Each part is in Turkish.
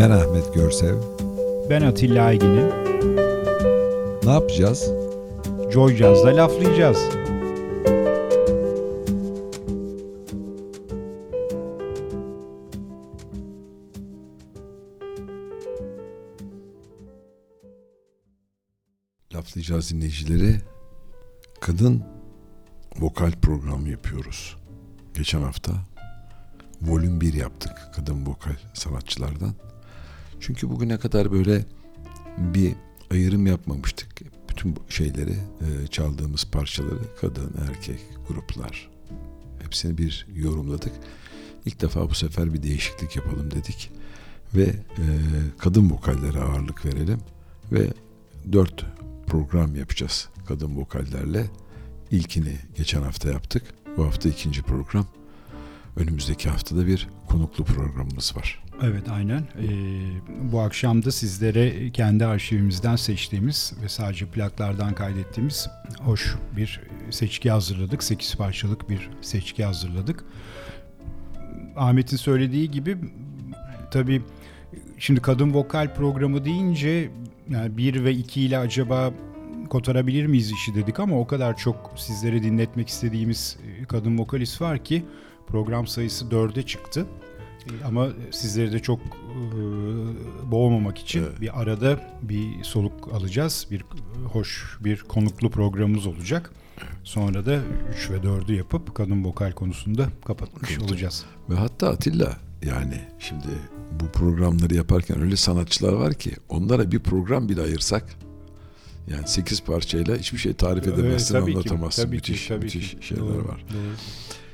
Ben Ahmet Görsev. Ben Atilla Aygin'im. Ne yapacağız? Joy Jazz'da laflayacağız. Laflayacağız dinleyicileri. Kadın vokal programı yapıyoruz. Geçen hafta volüm 1 yaptık kadın vokal sanatçılardan. Çünkü bugüne kadar böyle bir ayrım yapmamıştık. Bütün şeyleri, e, çaldığımız parçaları kadın, erkek, gruplar hepsini bir yorumladık. İlk defa bu sefer bir değişiklik yapalım dedik ve e, kadın vokallere ağırlık verelim ve dört program yapacağız kadın vokallerle. İlkini geçen hafta yaptık. Bu hafta ikinci program. Önümüzdeki haftada bir konuklu programımız var. Evet aynen. Ee, bu akşam da sizlere kendi arşivimizden seçtiğimiz ve sadece plaklardan kaydettiğimiz hoş bir seçki hazırladık. 8 parçalık bir seçki hazırladık. Ahmet'in söylediği gibi tabii şimdi kadın vokal programı deyince yani 1 ve 2 ile acaba kotarabilir miyiz işi dedik ama o kadar çok sizlere dinletmek istediğimiz kadın vokalist var ki program sayısı 4'e çıktı. Ama sizleri de çok e, boğmamak için evet. bir arada bir soluk alacağız. Bir hoş bir konuklu programımız olacak. Sonra da 3 ve 4'ü yapıp kadın vokal konusunda kapatmış evet. olacağız. Ve hatta Atilla yani şimdi bu programları yaparken öyle sanatçılar var ki onlara bir program bile ayırsak yani 8 parçayla hiçbir şey tarif edemezsin, evet, anlatamazsın. Ki, müthiş, ki, müthiş ki. şeyler doğru, var. Doğru.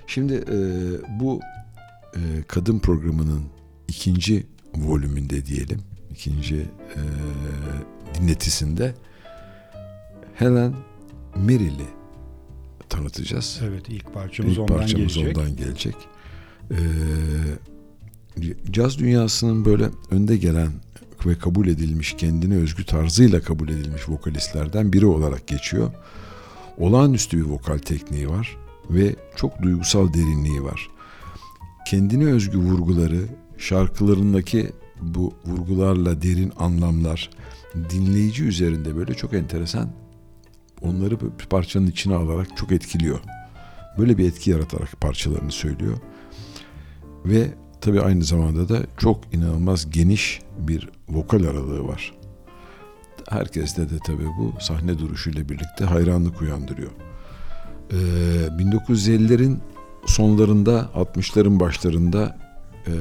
Şimdi e, bu e, kadın programının ikinci volümünde diyelim, ikinci e, dinletisinde Helen Merrill'i tanıtacağız. Evet, ilk parçamız ilk ondan parçamız gelecek. ondan gelecek. E, caz dünyasının böyle önde gelen ve kabul edilmiş, kendine özgü tarzıyla kabul edilmiş vokalistlerden biri olarak geçiyor. Olağanüstü bir vokal tekniği var ve çok duygusal derinliği var. Kendine özgü vurguları, şarkılarındaki bu vurgularla derin anlamlar dinleyici üzerinde böyle çok enteresan onları bir parçanın içine alarak çok etkiliyor. Böyle bir etki yaratarak parçalarını söylüyor. Ve tabii aynı zamanda da çok inanılmaz geniş bir vokal aralığı var. Herkeste de tabii bu sahne duruşuyla birlikte hayranlık uyandırıyor. Ee, 1950'lerin sonlarında, 60'ların başlarında e,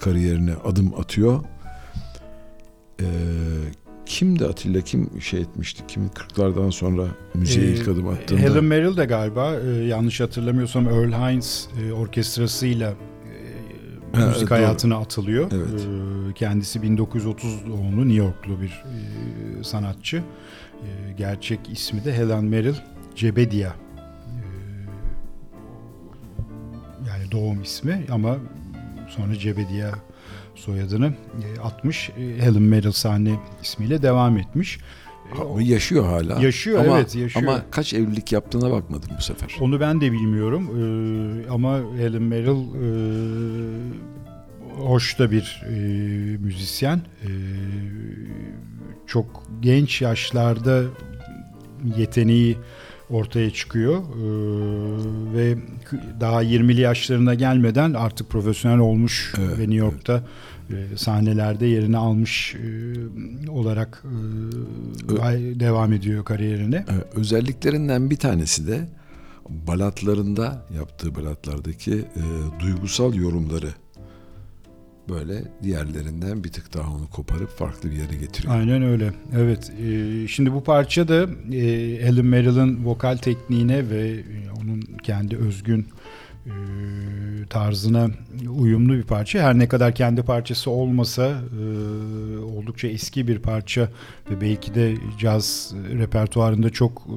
kariyerine adım atıyor. Ee, kimdi Atilla kim şey etmişti? Kimin 40'lardan sonra müziğe ee, ilk adım attığında? Helen Merrill de galiba e, yanlış hatırlamıyorsam Earl Hines e, orkestrasıyla ha, müzik doğru. hayatına atılıyor. Evet. Ee, kendisi 1930 doğumlu New Yorklu bir e, sanatçı. E, gerçek ismi de Helen Merrill Cebedia. Doğum ismi ama sonra Cebedia soyadını atmış. Helen Merrill sahne ismiyle devam etmiş. Ama yaşıyor hala. Yaşıyor ama, evet yaşıyor. Ama kaç evlilik yaptığına bakmadım bu sefer. Onu ben de bilmiyorum ee, ama Helen Merrill e, hoş da bir e, müzisyen. E, çok genç yaşlarda yeteneği ortaya çıkıyor ee, ve daha 20'li yaşlarına gelmeden artık profesyonel olmuş evet, ve New York'ta evet e, sahnelerde yerini almış e, olarak e, devam ediyor kariyerine. Özelliklerinden bir tanesi de balatlarında yaptığı balatlardaki duygusal yorumları böyle diğerlerinden bir tık daha onu koparıp farklı bir yere getiriyor. Aynen öyle. Evet. şimdi bu parça da Helen Merrill'ın vokal tekniğine ve onun kendi özgün e, tarzına uyumlu bir parça. Her ne kadar kendi parçası olmasa e, oldukça eski bir parça ve belki de caz repertuarında çok e,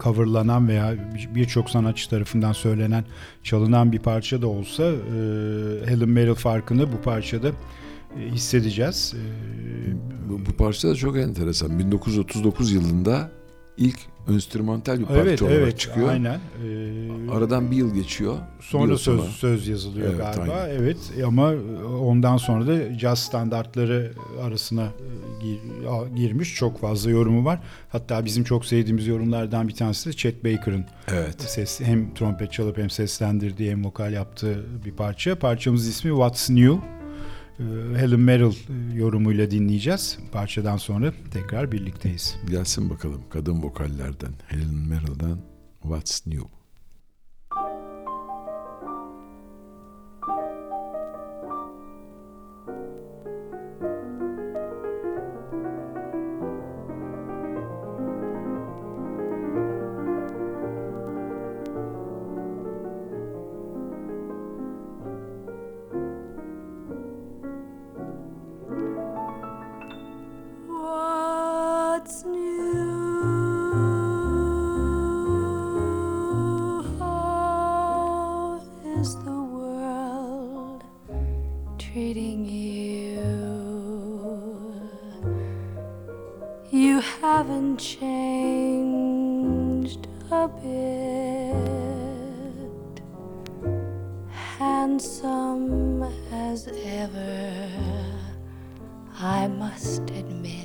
coverlanan veya birçok sanatçı tarafından söylenen, çalınan bir parça da olsa Helen Merrill farkını bu parçada hissedeceğiz. Bu, bu parça da çok enteresan. 1939 yılında ilk enstrümantal bir parça evet, olarak evet, çıkıyor. Aynen. Ee, Aradan bir yıl geçiyor. Sonra yıl söz sonra. söz yazılıyor Evet, galiba. aynen. Evet ama ondan sonra da caz standartları arasına e, gir- girmiş. Çok fazla yorumu var. Hatta bizim çok sevdiğimiz yorumlardan bir tanesi de Chet Baker'ın Evet. ses hem trompet çalıp hem seslendirdiği hem vokal yaptığı bir parça. Parçamız ismi What's New. Ee, Helen Merrill e, yorumuyla dinleyeceğiz. Parçadan sonra tekrar birlikteyiz. Gelsin bakalım kadın vokallerden Helen Merrill'dan What's New. Treating you? You haven't changed a bit. Handsome as ever, I must admit.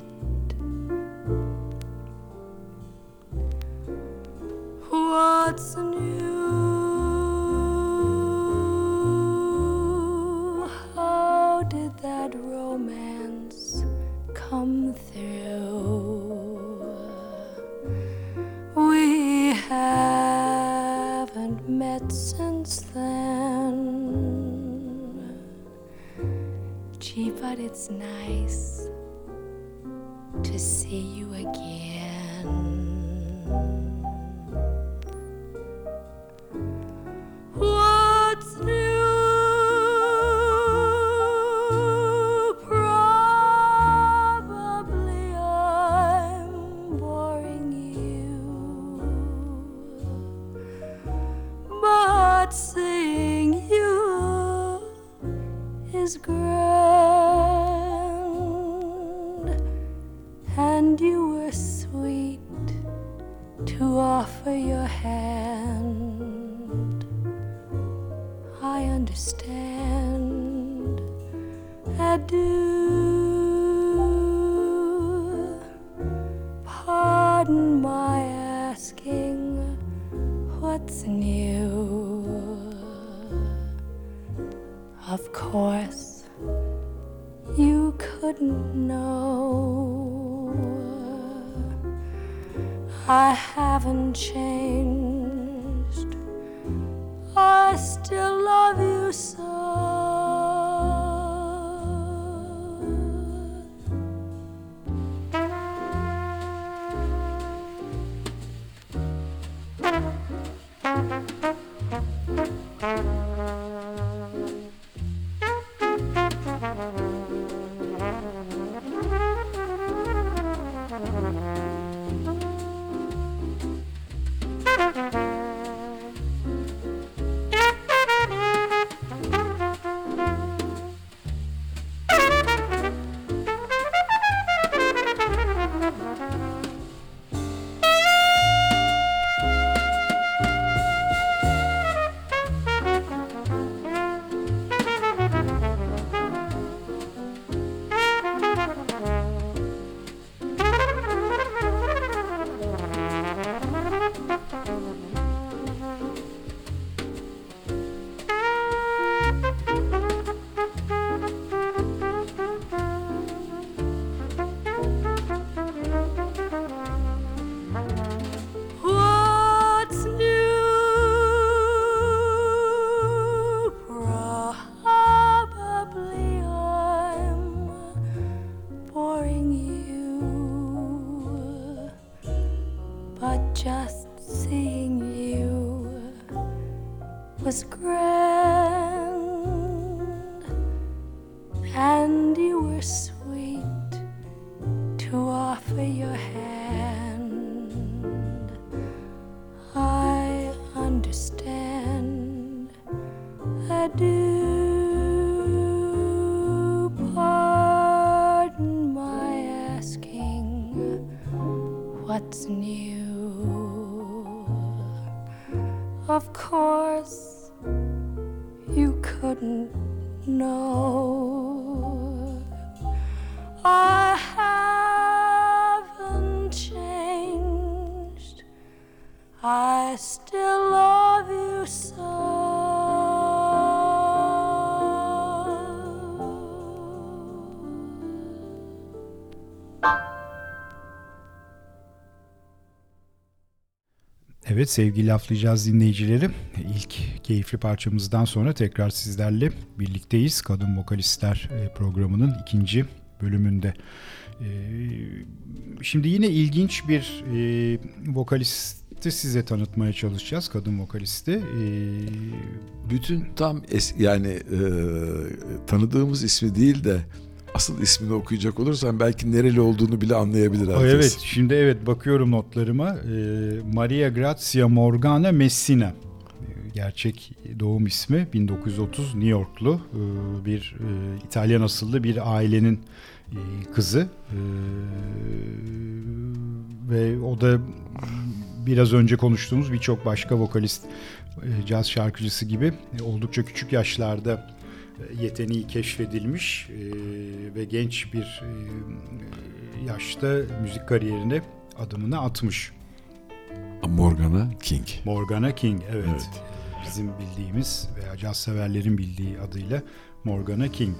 It's nice to see you again. Evet sevgili laflayacağız dinleyicileri. İlk keyifli parçamızdan sonra tekrar sizlerle birlikteyiz. Kadın Vokalistler e, programının ikinci bölümünde. E, Şimdi yine ilginç bir e, vokalisti size tanıtmaya çalışacağız. Kadın vokalisti. Bütün tam es, yani e, tanıdığımız ismi değil de asıl ismini okuyacak olursan belki nereli olduğunu bile anlayabilir herkes. Evet, şimdi evet bakıyorum notlarıma. Ee, Maria Grazia Morgana Messina. Ee, Gerçek doğum ismi 1930 New Yorklu ee, bir e, İtalyan asıllı bir ailenin e, kızı. Ve o da biraz önce konuştuğumuz birçok başka vokalist, e, caz şarkıcısı gibi oldukça küçük yaşlarda yeteneği keşfedilmiş e, ve genç bir e, yaşta müzik kariyerine adımını atmış. Morgana King. Morgana King, evet. Evet. Bizim bildiğimiz veya caz severlerin bildiği adıyla Morgana King.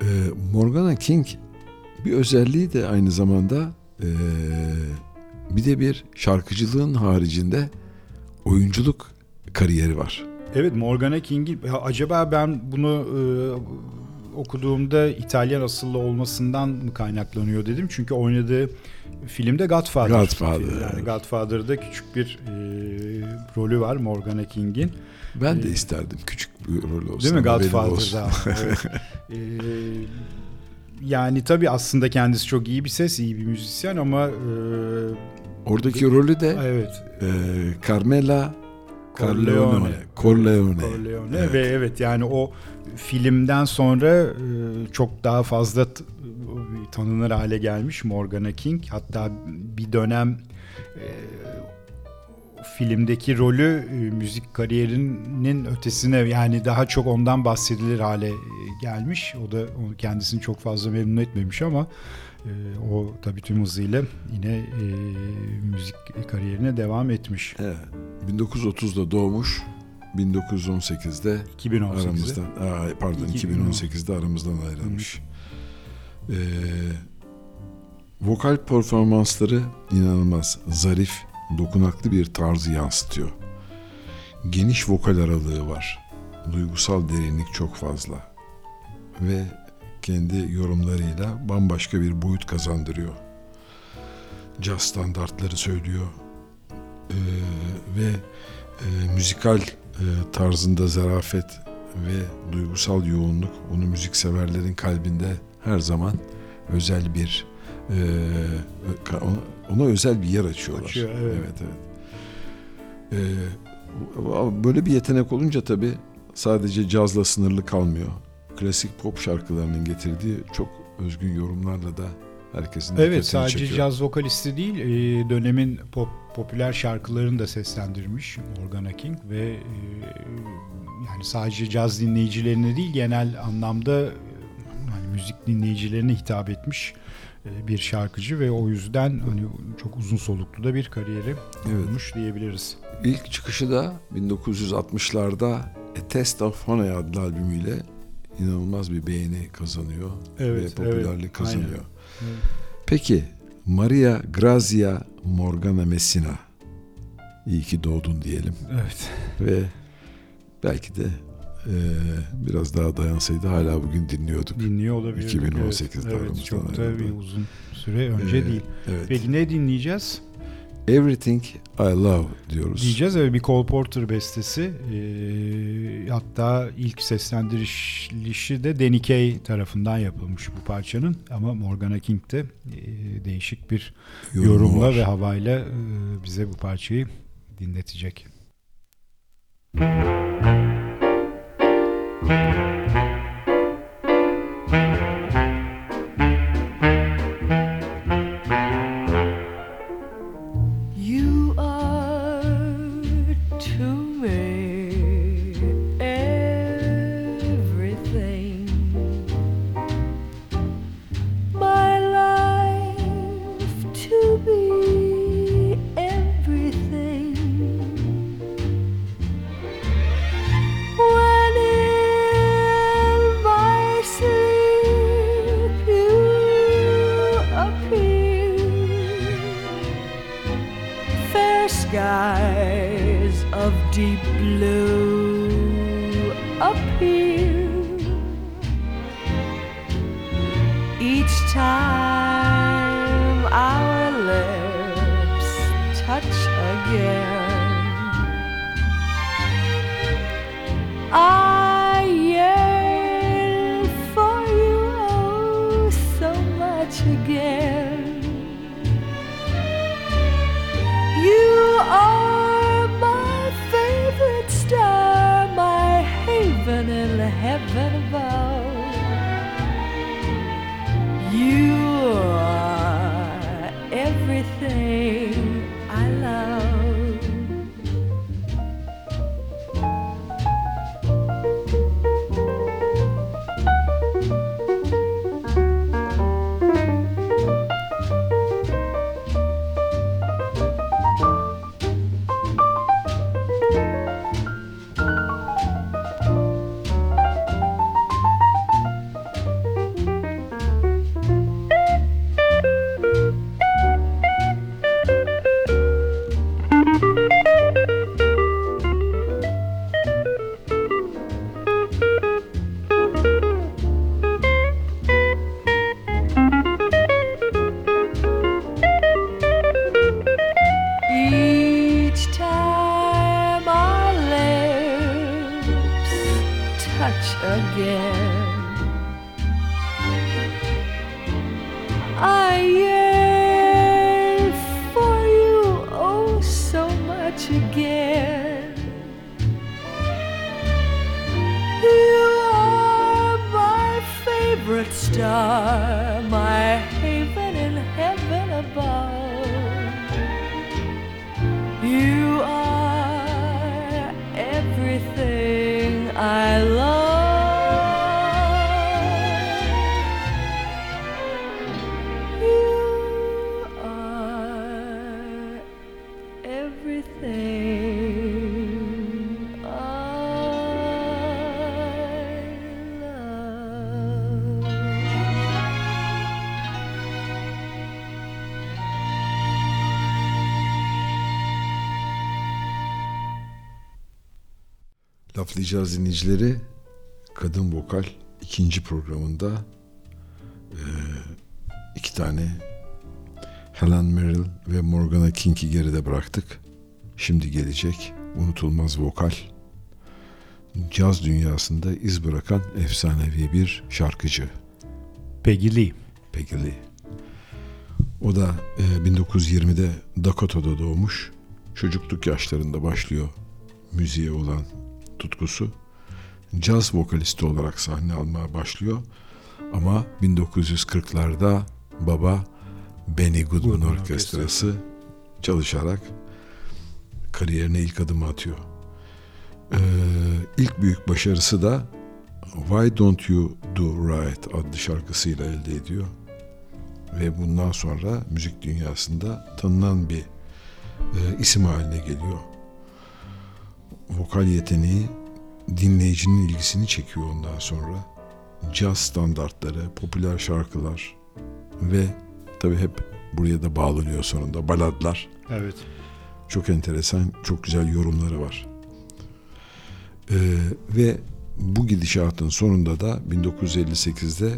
E, Morgana King bir özelliği de aynı zamanda e, bir de bir şarkıcılığın haricinde oyunculuk kariyeri var. Evet Morgana King'i acaba ben bunu e, okuduğumda İtalyan asıllı olmasından mı kaynaklanıyor dedim. Çünkü oynadığı filmde Godfather. Godfather, filmi. Yani evet. Godfather'da küçük bir e, rolü var Morgana King'in. Ben de Ee, isterdim küçük bir rol olsun. Değil mi. Godfather'da? Evet. Ee, yani tabii aslında kendisi çok iyi bir ses, iyi bir müzisyen ama e, Oradaki rolü de evet e, Carmela Corleone. Corleone. Corleone. Evet. ve evet yani o filmden sonra e, çok daha fazla tanınır hale gelmiş Morgana King. Hatta bir dönem e, filmdeki rolü e, müzik kariyerinin ötesine yani daha çok ondan bahsedilir hale gelmiş. O da kendisini çok fazla memnun etmemiş ama e, o tabii tüm hızıyla yine e, müzik kariyerine devam etmiş. Evet. 1930'da doğmuş. 1918'de 2018'de. aramızdan aa, pardon 2010. 2018'de aramızdan ayrılmış. Ee, vokal performansları inanılmaz zarif, dokunaklı bir tarzı yansıtıyor. Geniş vokal aralığı var. Duygusal derinlik çok fazla. Ve kendi yorumlarıyla bambaşka bir boyut kazandırıyor. Caz standartları söylüyor. Ee, ve e, müzikal e, tarzında zarafet ve duygusal yoğunluk onu müzikseverlerin kalbinde her zaman özel bir e, ona, özel bir yer açıyorlar. Açıyor, evet. evet. evet. E, böyle bir yetenek olunca tabii sadece cazla sınırlı kalmıyor. Klasik pop şarkılarının getirdiği çok özgün yorumlarla da herkesin Evet dikkatini sadece çekiyor. caz vokalisti değil e, dönemin pop popüler şarkılarını da seslendirmiş Morgana King ve e, yani sadece caz dinleyicilerine değil genel anlamda hani müzik dinleyicilerine hitap etmiş e, bir şarkıcı ve o yüzden hani çok uzun soluklu da bir kariyeri Evet. olmuş diyebiliriz. İlk çıkışı da 1960'larda A Test of Honey adlı albümüyle inanılmaz bir beğeni kazanıyor Evet, ve popülerlik evet, kazanıyor. aynen. Evet. Peki Maria Grazia Morgana Messina iyi ki doğdun diyelim Evet. ve belki de e, biraz daha dayansaydı hala bugün dinliyorduk. Dinliyor olabilir. 2018'de evet, evet, çok da bir uzun süre önce Ee, değil. Evet. Peki ne dinleyeceğiz? Everything I Love diyoruz. Diyeceğiz evet bir Cole Porter bestesi. Ee, hatta ilk seslendirişi de Danny Kaye tarafından yapılmış bu parçanın. Ama Morgana King de e, değişik bir Yorumu yorumla var. ve havayla e, bize bu parçayı dinletecek. You everything Laflayacağız dinleyicileri kadın vokal ikinci programında e, iki tane Helen Merrill ve Morgana King'i geride bıraktık. Şimdi gelecek unutulmaz vokal. Caz dünyasında iz bırakan efsanevi bir şarkıcı Peggy Lee. Peggy Lee. O da e, 1920'de Dakota'da doğmuş. Çocukluk yaşlarında başlıyor müziğe olan tutkusu. Caz vokalisti olarak sahne almaya başlıyor. Ama 1940'larda baba Benny Goodman Goodman Orkestrası çalışarak kariyerine ilk adımı atıyor. Ee, ilk büyük başarısı da Why Don't You Do Right adlı şarkısıyla elde ediyor. Ve bundan sonra müzik dünyasında tanınan bir e, isim haline geliyor. Vokal yeteneği dinleyicinin ilgisini çekiyor ondan sonra. Caz standartları, popüler şarkılar ve tabii hep buraya da bağlanıyor sonunda baladlar. Evet. Çok enteresan, çok güzel yorumları var. Ee, ve bu gidişatın sonunda da 1958'de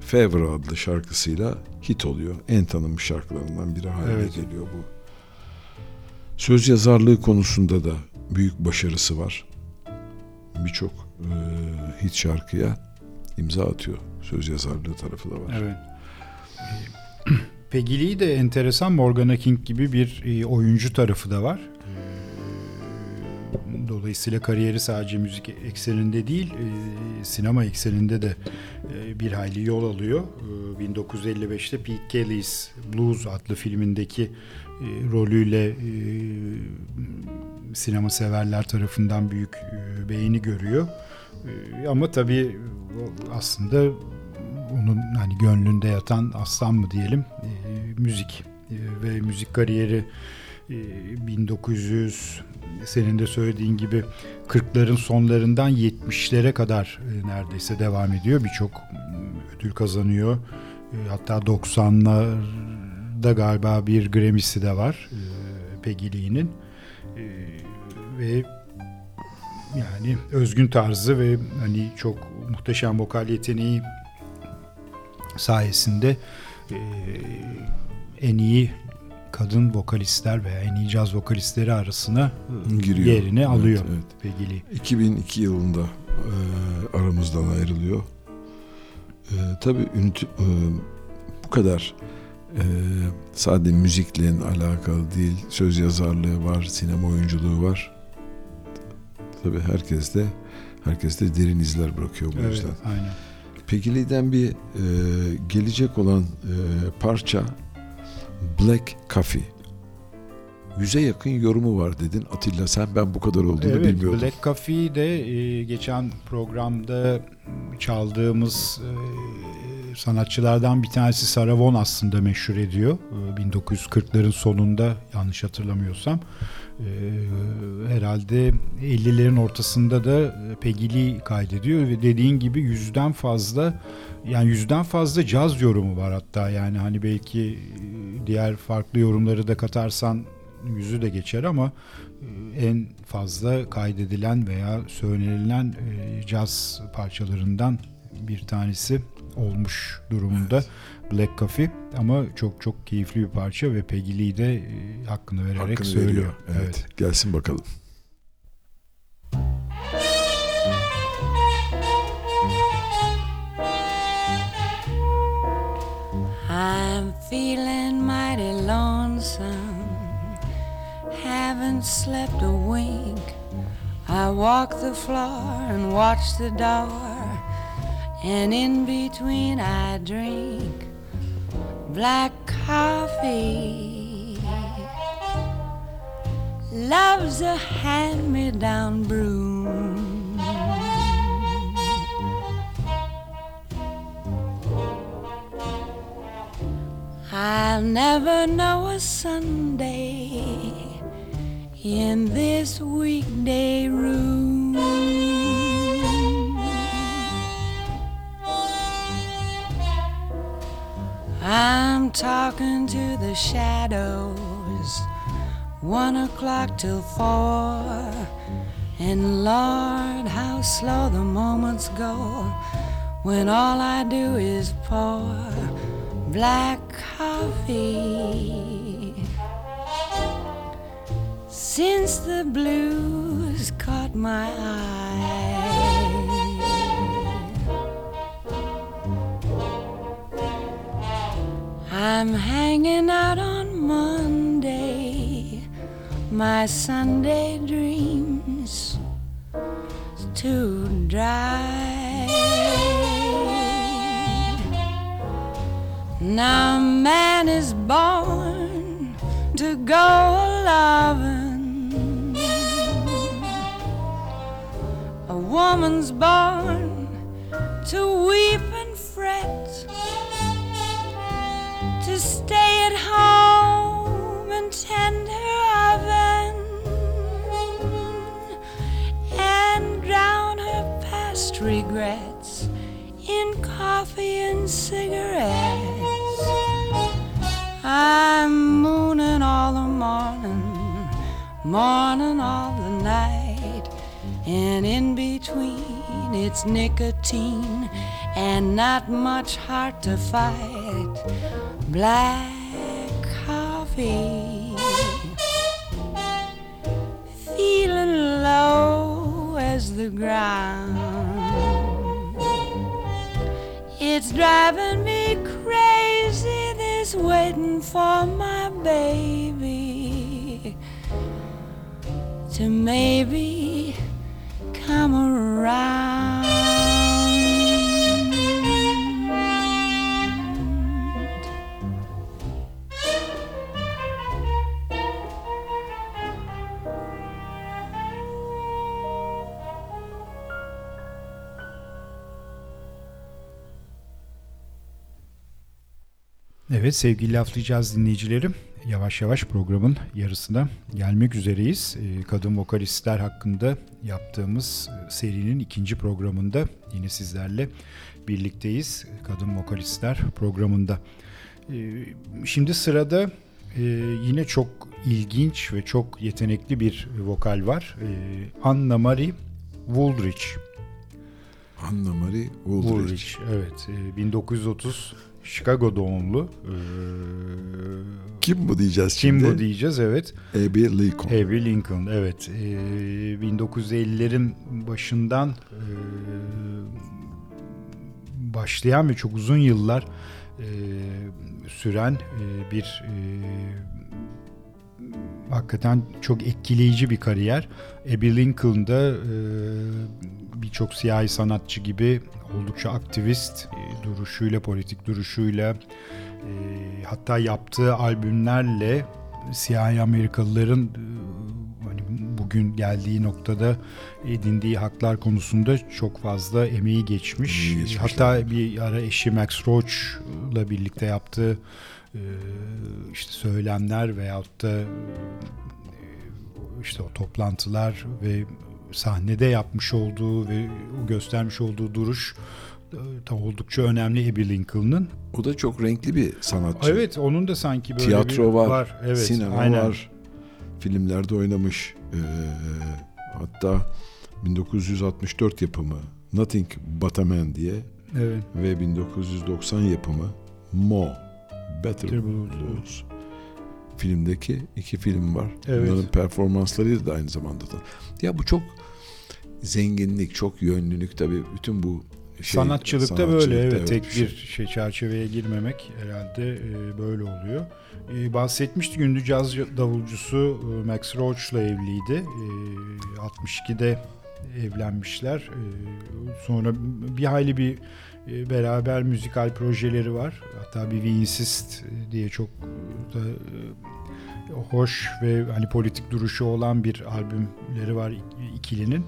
Fever adlı şarkısıyla hit oluyor. En tanınmış şarkılarından biri haline Evet. geliyor bu. Söz yazarlığı konusunda da büyük başarısı var. Birçok e, hit şarkıya imza atıyor. Söz yazarlığı tarafı da var. Evet. Peggy Lee de enteresan Morgana King gibi bir e, oyuncu tarafı da var. E, Dolayısıyla kariyeri sadece müzik ekseninde değil, e, sinema ekseninde de e, bir hayli yol alıyor. E, 1955'te Pete Kelly's Blues adlı filmindeki rolüyle e, sinema severler tarafından büyük e, beğeni görüyor. E, ama tabii aslında onun hani gönlünde yatan aslan mı diyelim e, müzik E, ve müzik kariyeri e, 1900 senin de söylediğin gibi 40'ların sonlarından 70'lere kadar e, neredeyse devam ediyor. Birçok ödül kazanıyor. E, hatta 90'larda galiba bir Grammy'si de var. E, Peggy Lee'nin. E, ve yani özgün tarzı ve hani çok muhteşem vokal yeteneği sayesinde e, en iyi kadın vokalistler veya en iyi caz vokalistleri arasına Giriyor. yerini Evet, alıyor evet. Peggy Lee. 2002 yılında e, aramızdan ayrılıyor. E, tabii ünit- e, bu kadar e, sadece müzikle alakalı değil, söz yazarlığı var, sinema oyunculuğu var. Tabii herkes de herkes de derin izler bırakıyor bu Evet, yüzden. aynen. Peggy Lee'den bir e, gelecek olan e, parça Black Coffee. Yüze yakın yorumu var dedin. Atilla sen ben bu kadar olduğunu Evet, bilmiyordum. Black Coffee de e, geçen programda çaldığımız e, sanatçılardan bir tanesi Sarah Vaughan aslında meşhur ediyor. E, 1940'ların sonunda yanlış hatırlamıyorsam. E, herhalde 50'lerin ortasında da e, Peggy Lee kaydediyor ve dediğin gibi yüzden fazla yani yüzden fazla caz yorumu var hatta yani hani belki e, diğer farklı yorumları da katarsan yüzü de geçer ama e, en fazla kaydedilen veya söylenilen caz parçalarından bir tanesi olmuş durumunda Black Coffee ama çok çok keyifli bir parça ve Peggy Lee de e, hakkını vererek Hakkını söylüyor. veriyor. Evet. Gelsin bakalım. I'm feeling mighty lonesome. Haven't slept a wink. I walk the floor and watch the door. And in between, I drink black coffee. Love's a hand me down broom. I'll never know a Sunday in this weekday room. I'm talking to the shadows, one o'clock till four. And Lord, how slow the moments go when all I do is pour black coffee. Since the blues caught my eye, I'm hanging out on Monday, my Sunday dreams too dry. Now man is born to go loving. A woman's born to weep and fret. Home and tender oven and drown her past regrets in coffee and cigarettes. I'm mooning all the morning, morning all the night, and in between it's nicotine and not much heart to fight. Black coffee, feeling low as the ground. It's driving me crazy, this waiting for my baby to maybe come around. Evet sevgili laflayacağız dinleyicilerim. Yavaş yavaş programın yarısına gelmek üzereyiz. Ee, Kadın vokalistler hakkında yaptığımız e, serinin ikinci programında yine sizlerle birlikteyiz. Kadın vokalistler programında. Ee, Şimdi sırada e, yine çok ilginç ve çok yetenekli bir vokal var. E, Anna Marie Wooldridge. Anna Marie Wooldridge. Wooldridge, evet. E, 1930 Chicago doğumlu. E, Kim bu diyeceğiz Kim şimdi? bu diyeceğiz evet. Abby Lincoln. Abby Lincoln evet. E, 1950'lerin başından e, başlayan ve çok uzun yıllar e, süren e, bir e, hakikaten çok etkileyici bir kariyer. Abby Lincoln da e, birçok siyahi sanatçı gibi oldukça aktivist e, duruşuyla, politik duruşuyla e, hatta yaptığı albümlerle siyahi Amerikalıların e, hani bugün geldiği noktada edindiği haklar konusunda çok fazla emeği geçmiş. Geçmiş, hatta bir ara eşi Max Roach'la birlikte yaptığı e, işte söylemler veyahut da işte o toplantılar ve sahnede yapmış olduğu ve göstermiş olduğu duruş e, da oldukça önemli Abby Lincoln'ın. O da çok renkli bir sanatçı. Evet onun da sanki böyle Tiyatro bir var, Evet, sinema aynen. var, filmlerde oynamış. Ee, hatta 1964 yapımı Nothing But a Man diye Evet. ve 1990 yapımı Mo Better Better Blues. Filmdeki iki film var. Evet. Bunların performansları da aynı zamanda da. Ya bu çok zenginlik, çok yönlülük tabii bütün bu şey, Sanatçılıkta sanatçılıkta böyle evet, tek şey. bir şey çerçeveye girmemek herhalde e, böyle oluyor. E, bahsetmiştik ünlü caz davulcusu e, Max Roach'la evliydi. E, 62'de evlenmişler. E, sonra bir hayli bir beraber müzikal projeleri var. Hatta bir We Insist diye çok da e, hoş ve hani politik duruşu olan bir albümleri var ik- ikilinin.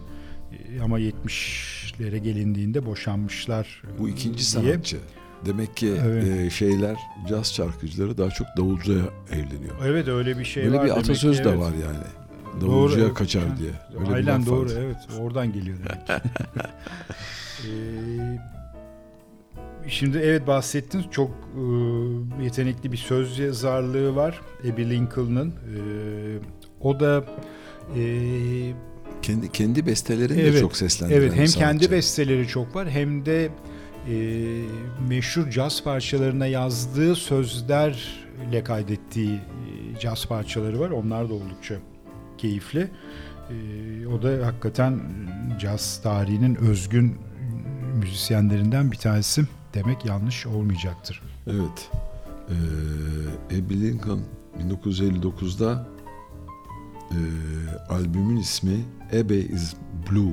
E, Ama 70'lere gelindiğinde boşanmışlar. Bu ikinci diye. sanatçı. Demek ki Evet. e, şeyler caz şarkıcıları daha çok davulcuya evleniyor. Evet öyle bir şey Böyle var. bir demek atasöz ki, de evet. var yani. Doğru, Davulcuya evet. kaçar diye. Öyle bir Aynen doğru var. evet oradan geliyor demek ki. Ee, Şimdi evet bahsettiniz çok e, yetenekli bir söz yazarlığı var Abby Lincoln'ın. Ee, o da e, Kendi kendi bestelerini de Evet, çok seslendiren evet hem kendi besteleri çok var hem de e, meşhur caz parçalarına yazdığı sözlerle kaydettiği e, caz parçaları var. Onlar da oldukça keyifli. E, o da hakikaten caz tarihinin özgün müzisyenlerinden bir tanesi demek yanlış olmayacaktır. Evet. Ee, Abby Lincoln 1959'da e, albümün ismi Abbey is Blue.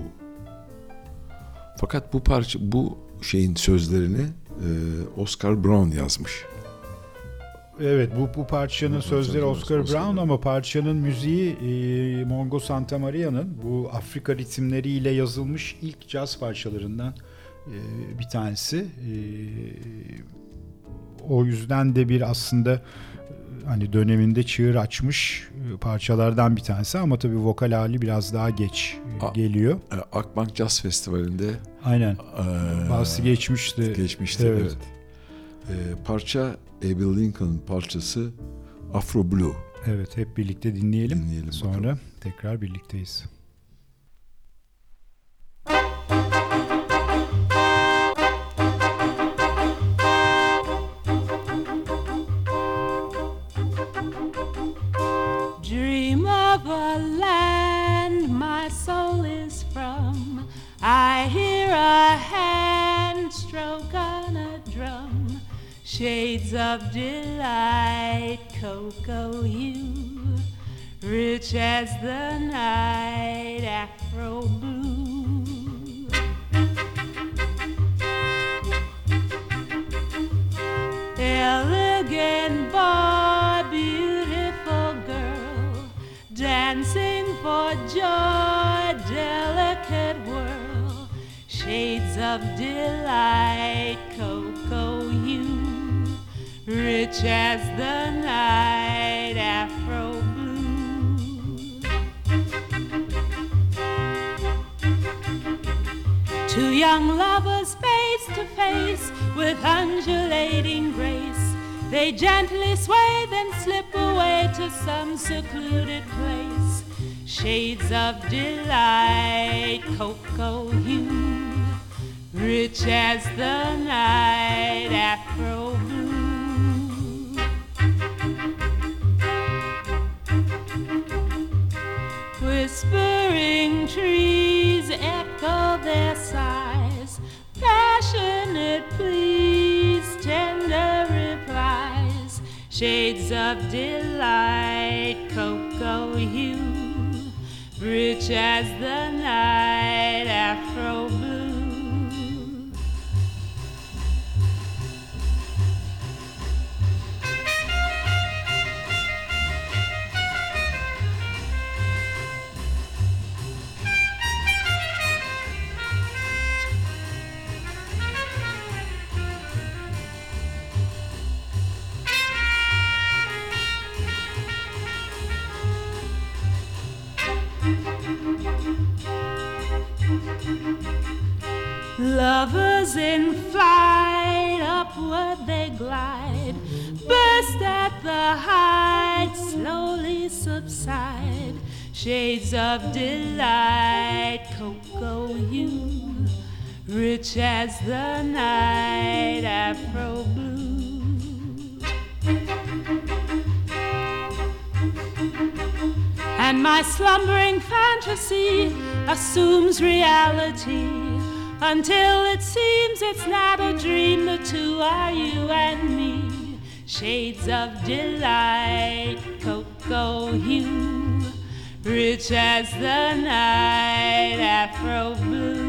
Fakat bu parça bu şeyin sözlerini e, Oscar Brown yazmış. Evet bu, bu parçanın Bu sözleri Oscar Oscar Brown Brown. ama parçanın müziği e, Mongo Santamaria'nın bu Afrika ritimleriyle yazılmış ilk caz parçalarından e, bir tanesi. E, o yüzden de bir aslında e, hani döneminde çığır açmış e, parçalardan bir tanesi ama tabii vokal hali biraz daha geç e, A- geliyor. Akbank Jazz Festivali'nde Aynen. e, Bahsi geçmişti. geçmişti. Evet. Evet. E, parça Abby Lincoln parçası Afro Blue. Evet hep birlikte dinleyelim. Dinleyelim Sonra bakalım. tekrar birlikteyiz. Shades of delight, cocoa hue, rich as the night, afro blue. Elegant boy, beautiful girl, dancing for joy, delicate whirl, shades of delight, cocoa rich as the night, afro blue. Two young lovers face to face with undulating grace. They gently sway, then slip away to some secluded place. Shades of delight, cocoa hue, rich as the night, afro blue. Whispering trees echo their sighs, passionate pleas, tender replies, shades of delight, cocoa hue, rich as the night, afro Lovers in flight, upward they glide, burst at the height, slowly subside. Shades of delight, cocoa hue, rich as the night, afro blue. And my slumbering fantasy assumes reality until it seems it's not a dream. The two are you and me. Shades of delight, cocoa hue, rich as the night, afro blue.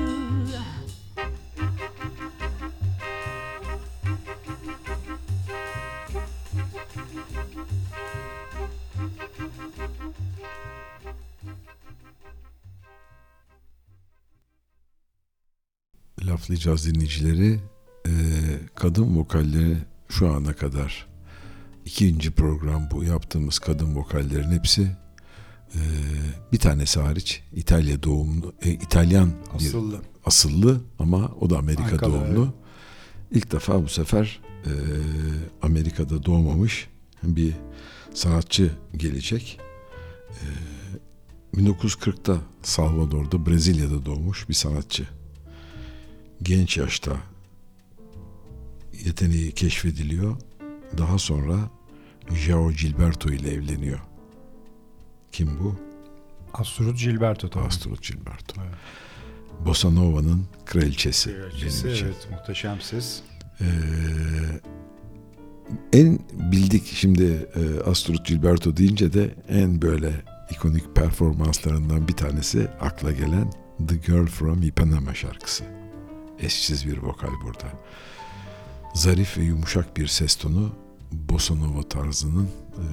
Laflayacağız dinleyicileri. Ee, kadın vokalleri şu ana kadar ikinci program bu yaptığımız kadın vokallerin hepsi e, bir tanesi hariç İtalya doğumlu, e, İtalyan bir Asıllı. asıllı ama o da Amerika Ankara, doğumlu. evet. İlk defa bu sefer e, Amerika'da doğmamış bir sanatçı gelecek. E, 1940'ta Salvador'da Brezilya'da doğmuş bir sanatçı. Genç yaşta yeteneği keşfediliyor. Daha sonra João Gilberto ile evleniyor. Kim bu? Astrud Gilberto tabii. Astrud Gilberto. Evet. Bossa Nova'nın kraliçesi. Kraliçesi, evet muhteşem ses. Ee, en bildik şimdi e, Astrud Gilberto deyince de en böyle ikonik performanslarından bir tanesi akla gelen The Girl from Ipanema şarkısı. Eşsiz bir vokal burada. Zarif ve yumuşak bir ses tonu Bossa Nova tarzının e,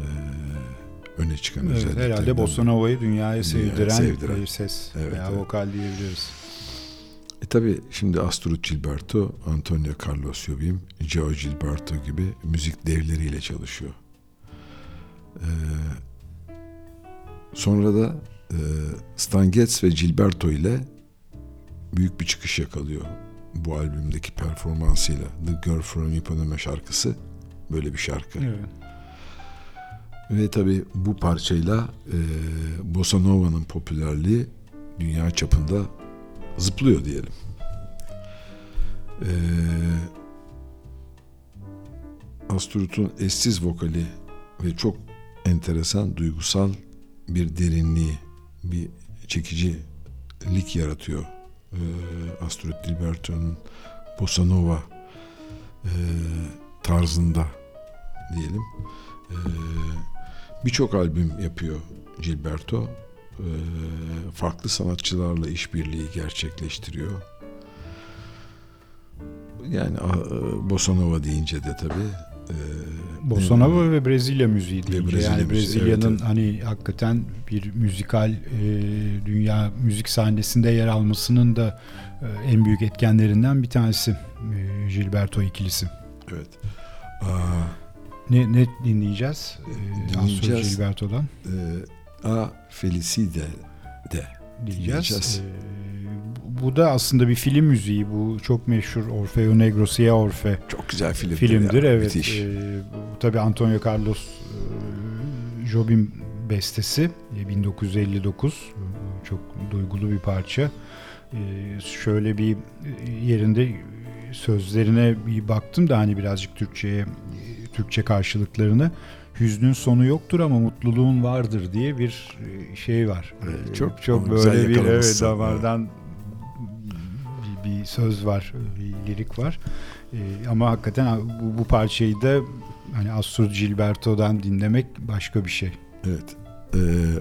öne çıkan Evet, özelliklerinden. herhalde Bossa Nova'yı dünyaya sevdiren, sevdiren. bir ses Evet, veya evet. vokal diyebiliriz. E tabi şimdi Astrud Gilberto, Antonio Carlos Jobim, Joe Gilberto gibi müzik devleriyle çalışıyor. Ee, sonra da e, Stan Getz ve Gilberto ile büyük bir çıkış yakalıyor bu albümdeki performansıyla. The Girl from Ipanema şarkısı böyle bir şarkı. Evet. Ve tabi bu parçayla e, Bossa Nova'nın popülerliği dünya çapında zıplıyor diyelim. E, Astrud'un eşsiz vokali ve çok enteresan duygusal bir derinliği, bir çekicilik yaratıyor. E, Astrud Gilberto'nun Bossa Nova e, tarzında diyelim. Ee, Birçok albüm yapıyor Gilberto. Ee, farklı sanatçılarla işbirliği gerçekleştiriyor. Yani a- Bossa Nova deyince de tabii e, Bossa Nova ve Brezilya müziği deyince Brezilya yani Brezilya'nın evet, hani hakikaten bir müzikal e, dünya müzik sahnesinde yer almasının da e, en büyük etkenlerinden bir tanesi e, Gilberto ikilisi. evet. Aa, Ne, ne dinleyeceğiz? E, Dinleyeceğiz. Gilberto'dan e, A Felicide de diyeceğiz. Dinleyeceğiz. E, bu da aslında bir film müziği. Bu çok meşhur Orfeo Negro Sia Orfe çok güzel filmdir. filmdir. ya, evet. Müthiş. E, tabii Antonio Carlos e, Jobim bestesi 1959 çok duygulu bir parça. Şöyle bir yerinde sözlerine bir baktım da hani birazcık Türkçe'ye Türkçe karşılıklarını hüznün sonu yoktur ama mutluluğun vardır diye bir şey var. Evet, çok çok böyle bir evet, damardan bir, söz var, bir lirik var. ama hakikaten bu, bu parçayı da hani Astur Gilberto'dan dinlemek başka bir şey. Evet. Ee,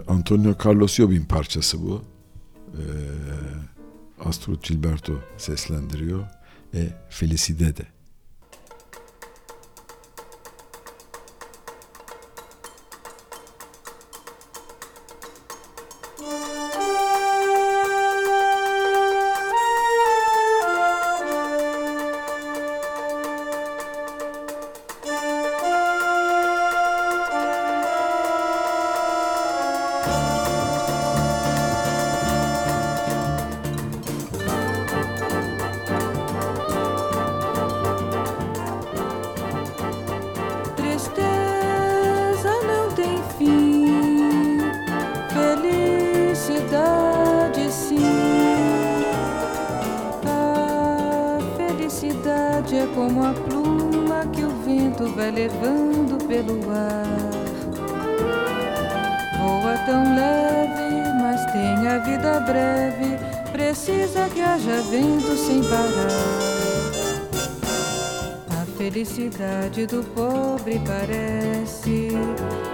Antonio Carlos Jobim parçası bu. Ee, Astur Gilberto seslendiriyor. E Felicidade. como a pluma que o vento vai levando pelo ar. Voa tão leve, mas tem a vida breve, precisa que haja vento sem parar. A felicidade do pobre parece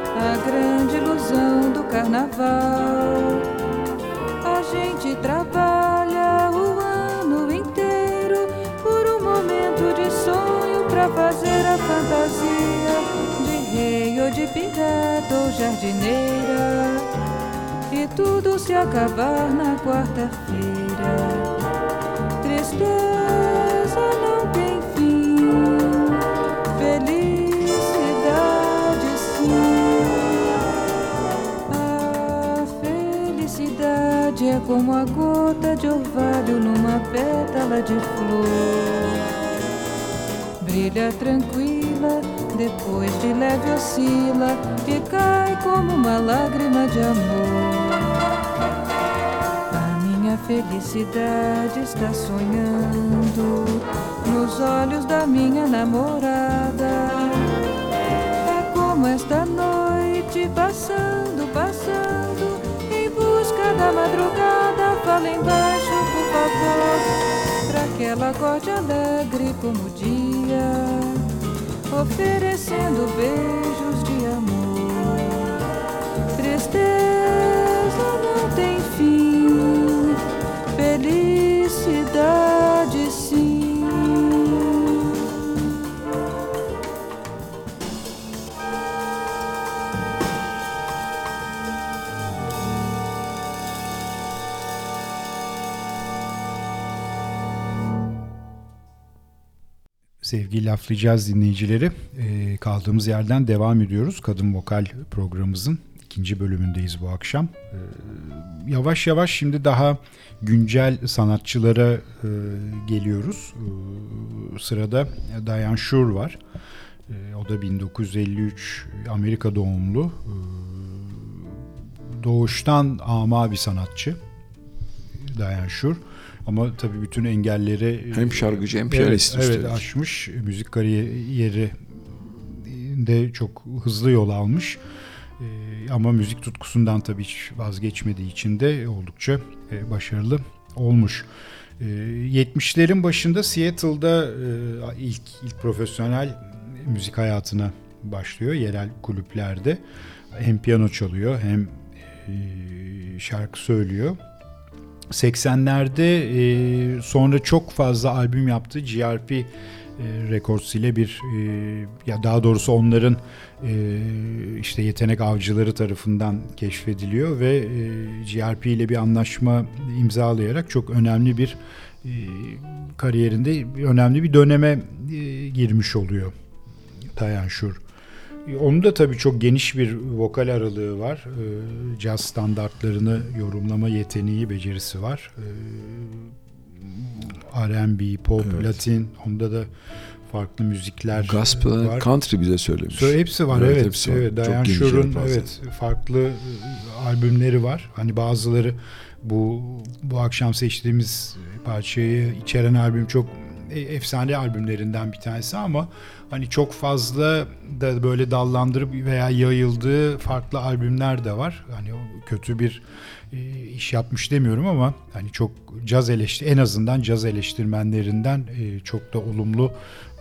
a grande ilusão do carnaval. A gente trabalha para fazer a fantasia de rei ou de pirata ou jardineira. E tudo se acabar na quarta-feira. Tristeza não tem é como a gota de orvalho numa pétala de flor. Brilha tranquila, depois de leve oscila e cai como uma lágrima de amor. A minha felicidade está sonhando nos olhos da minha namorada. É como esta noite passando, passando da madrugada, falem baixo, por favor, ela acorde alegre como o dia, oferecendo beijos de amor. Tristeza Sevgili laflayacağız dinleyicileri. E, kaldığımız yerden devam ediyoruz. Kadın Vokal programımızın ikinci bölümündeyiz bu akşam. E, yavaş yavaş şimdi daha güncel sanatçılara e, geliyoruz. E, sırada Diane Shure var. E, o da 1953 Amerika doğumlu. E, doğuştan ama bir sanatçı. Diane Shure. Ama tabii bütün engelleri hem şarkıcı hem piyanist evet, evet aşmış. Müzik kariyeri de çok hızlı yol almış. Ee, ama müzik tutkusundan tabii hiç vazgeçmediği için de oldukça e, başarılı olmuş. 70'lerin ee, başında Seattle'da e, ilk ilk profesyonel müzik hayatına başlıyor yerel kulüplerde. Hem piyano çalıyor hem e, şarkı söylüyor. 80'lerde e, sonra çok fazla albüm yaptı. GRP e, Records ile bir e, ya daha doğrusu onların e, işte yetenek avcıları tarafından keşfediliyor ve e, GRP ile bir anlaşma imzalayarak çok önemli bir e, kariyerinde önemli bir döneme e, girmiş oluyor Tayan Şur. Onun da tabii çok geniş bir vokal aralığı var. Ee, caz standartlarını yorumlama yeteneği, becerisi var. Ee, R&B, pop, evet. Latin onda da farklı müzikler Gospel e, var. country bize söylemiş. So, hepsi var evet. hepsi var. evet. Çok Diane Shore'un evet farklı e, albümleri var. Hani bazıları bu bu akşam seçtiğimiz parçayı içeren albüm çok e- efsane albümlerinden bir tanesi ama hani çok fazla da böyle dallandırıp veya yayıldığı farklı albümler de var. Hani kötü bir e, iş yapmış demiyorum ama hani çok caz eleştir en azından caz eleştirmenlerinden e, çok da olumlu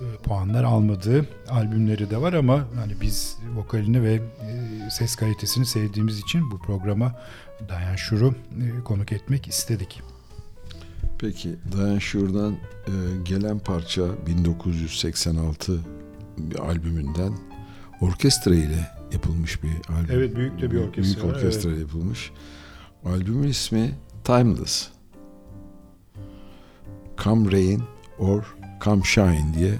e, puanlar almadığı albümleri de var ama hani biz vokalini ve e, ses kalitesini sevdiğimiz için bu programa Shure'u e, konuk etmek istedik. Peki Diane Shure'dan e, gelen parça 1986 bir albümünden orkestra ile yapılmış bir albüm. Evet, büyük de bir orkestra Büyük orkestra ile yapılmış. Albümün ismi Timeless. Come Rain or Come Shine diye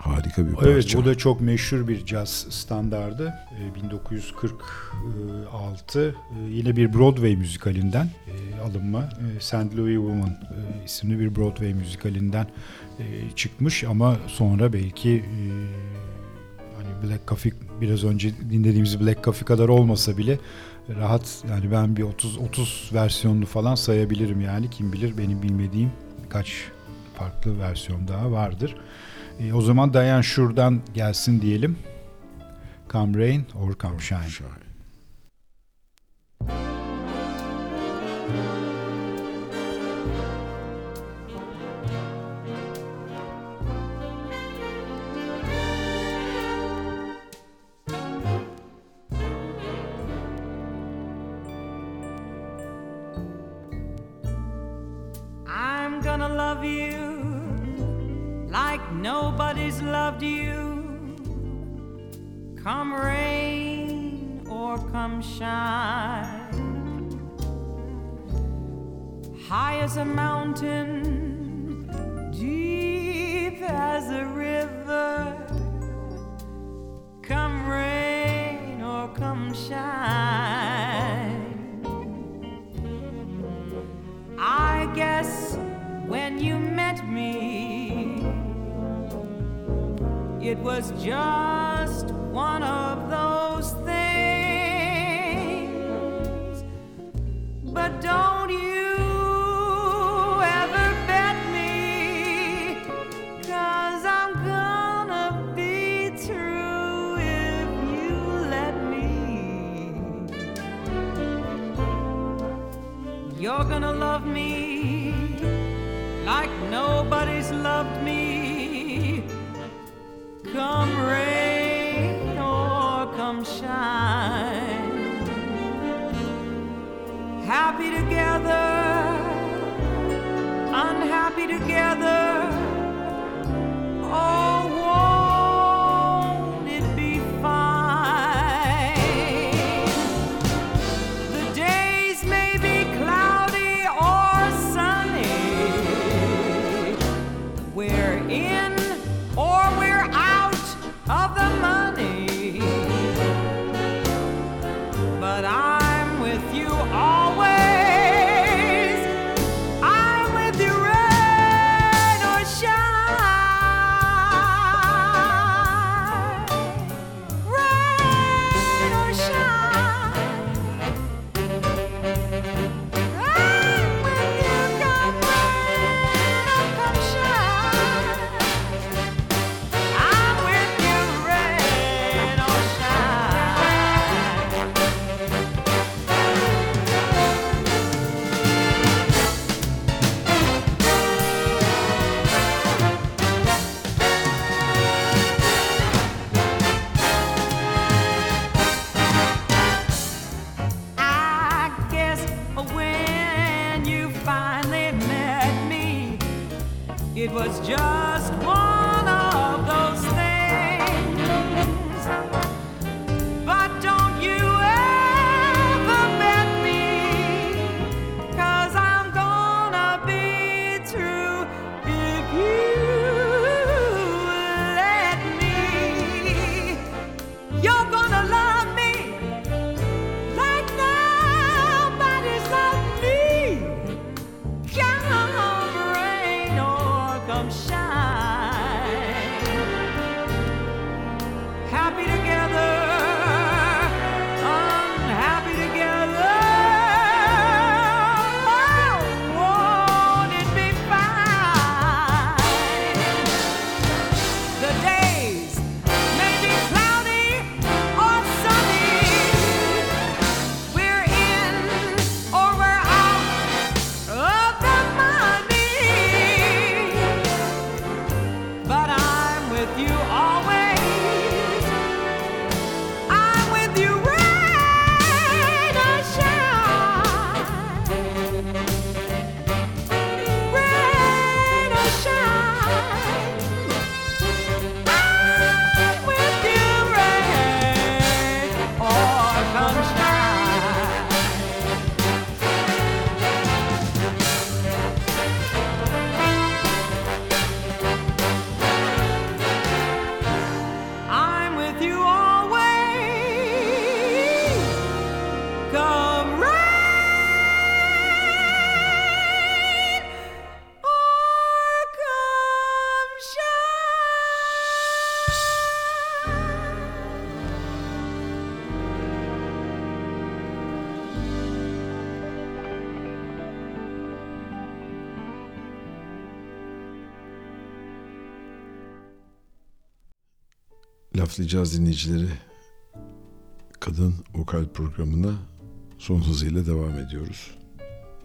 harika bir parça. Evet bu da çok meşhur bir caz standardı. E, 1946 e, yine bir Broadway müzikalinden e, alınma. St. Louis Woman isimli bir Broadway müzikalinden çıkmış ama sonra belki hani Black Coffee biraz önce dinlediğimiz Black Coffee kadar olmasa bile rahat yani ben bir 30 30 versiyonlu falan sayabilirim yani kim bilir benim bilmediğim birkaç farklı versiyon daha vardır. E, o zaman Diane Shure'dan gelsin diyelim. Come Rain or Come Shine. Shine. Nobody's loved you. Come rain or come shine. High as a mountain, deep as a river. Come rain or come shine. I guess it was just one of those things. But don't you ever bet me, cause I'm gonna be true if you let me. You're gonna love me like nobody's loved me. Come rain or come shine. Happy together, laflayacağız dinleyicileri kadın vokal programına son hızıyla devam ediyoruz.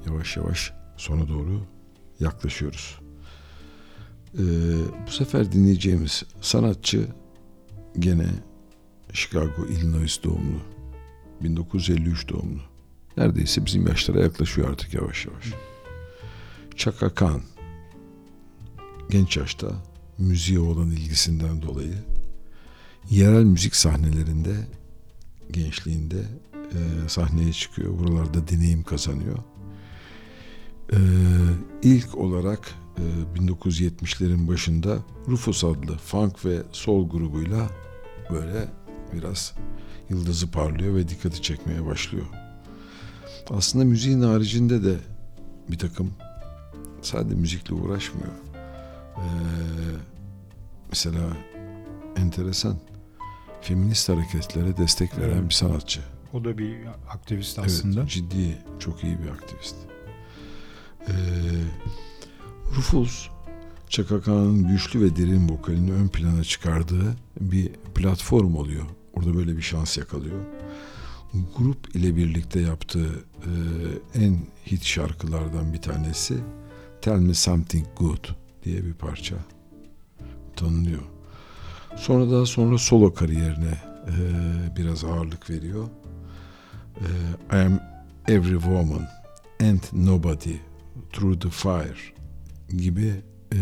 Yavaş yavaş sona doğru yaklaşıyoruz. Ee, bu sefer dinleyeceğimiz sanatçı gene Chicago, Illinois doğumlu. 1953 doğumlu. Neredeyse bizim yaşlara yaklaşıyor artık yavaş yavaş. Chaka Khan. Genç yaşta müziğe olan ilgisinden dolayı yerel müzik sahnelerinde gençliğinde e, sahneye çıkıyor. Buralarda deneyim kazanıyor. E, ilk olarak e, 1970'lerin başında Rufus adlı funk ve soul grubuyla böyle biraz yıldızı parlıyor ve dikkati çekmeye başlıyor. Aslında müziğin haricinde de bir takım sadece müzikle uğraşmıyor. Ee, mesela enteresan feminist hareketlere destek veren Evet. bir sanatçı. O da bir aktivist aslında. Evet, ciddi, çok iyi bir aktivist. Ee, Rufus, Chaka Khan'ın güçlü ve derin vokalini ön plana çıkardığı bir platform oluyor. Orada böyle bir şans yakalıyor. Grup ile birlikte yaptığı e, en hit şarkılardan bir tanesi Tell Me Something Good diye bir parça tanınıyor. Sonra daha sonra solo kariyerine e, biraz ağırlık veriyor. E, I am every woman and nobody through the fire gibi e,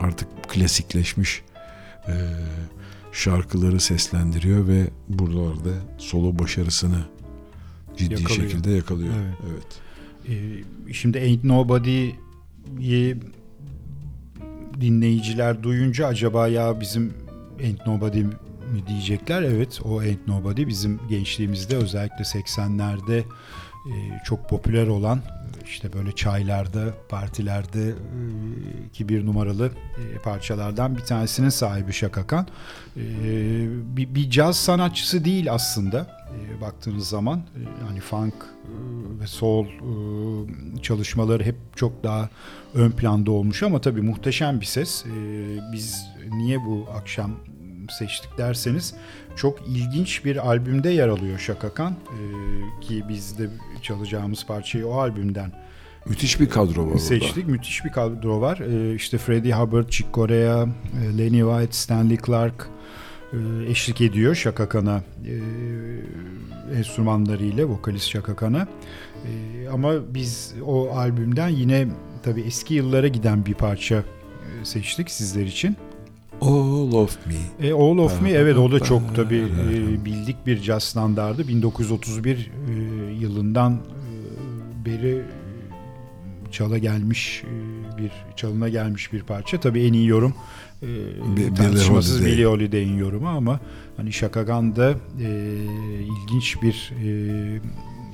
artık klasikleşmiş e, şarkıları seslendiriyor ve buralarda solo başarısını ciddi Yakalıyor. şekilde yakalıyor. Evet. evet. Ee, şimdi Ain't Nobody'yi dinleyiciler duyunca acaba ya bizim Ain't Nobody mi diyecekler? Evet o Ain't Nobody bizim gençliğimizde özellikle 80'lerde e, çok popüler olan işte böyle çaylarda, partilerde e, ki bir numaralı e, parçalardan bir tanesinin sahibi Şaka Khan. E, bir, bir caz sanatçısı değil aslında baktığınız zaman. Hani funk ve soul e, çalışmaları hep çok daha ön planda olmuş ama tabii muhteşem bir ses. Biz niye bu akşam seçtik derseniz çok ilginç bir albümde yer alıyor Şaka Khan. E, ki biz de çalacağımız parçayı o albümden Müthiş bir kadro var orada. seçtik. Müthiş bir kadro var. E, işte Freddie Hubbard, Chick Corea, e, Lenny White, Stanley Clark e, eşlik ediyor Şaka Khan'a e, enstrümanlarıyla vokalist Şaka Khan'a. E, ama biz o albümden yine tabii eski yıllara giden bir parça e, seçtik sizler için. All of Me. E, All of Me evet o da çok tabii e, bildik bir caz standardı. 1931 e, yılından e, beri e, çala gelmiş e, bir çalına gelmiş bir parça. Tabii en iyi yorum e, Billie tartışmasız Holiday. Billie Holiday'in yorumu ama hani Şaka Khan da e, ilginç bir e,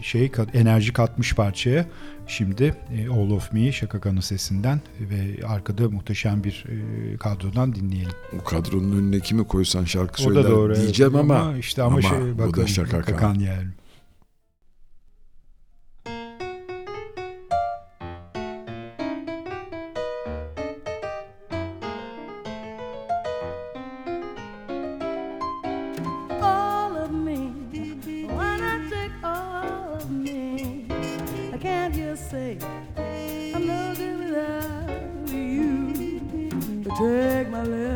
şey enerji katmış parçaya. Şimdi e, All of Me'yi Şaka Khan'ın sesinden ve arkada muhteşem bir e, kadrodan dinleyelim. O kadronun önüne kimi koysan şarkı O söyler da doğru. evet. diyeceğim ama, işte ama, ama şey bu da bakalım Şaka Khan. Kakan yani. Say I'm no good without you? But Take my lips,